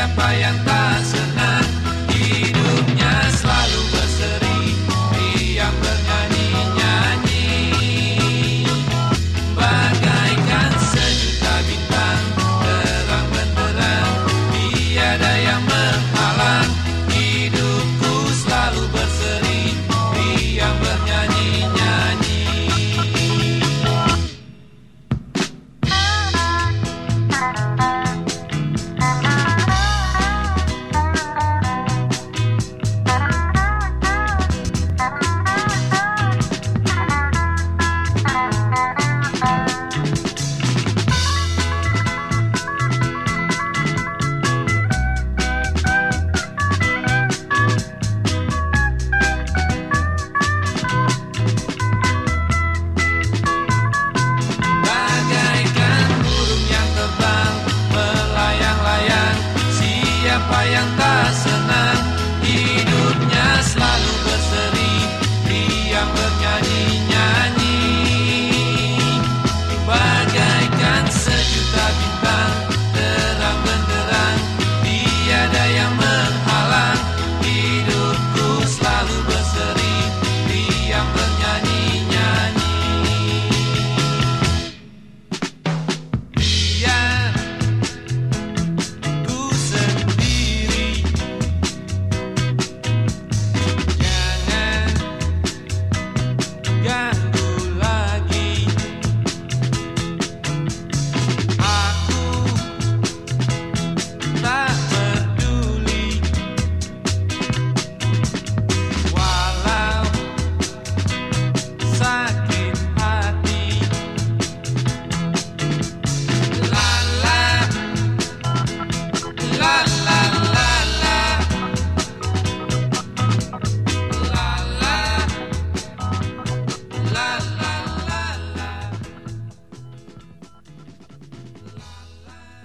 siapa yang tak senang siapa yang tak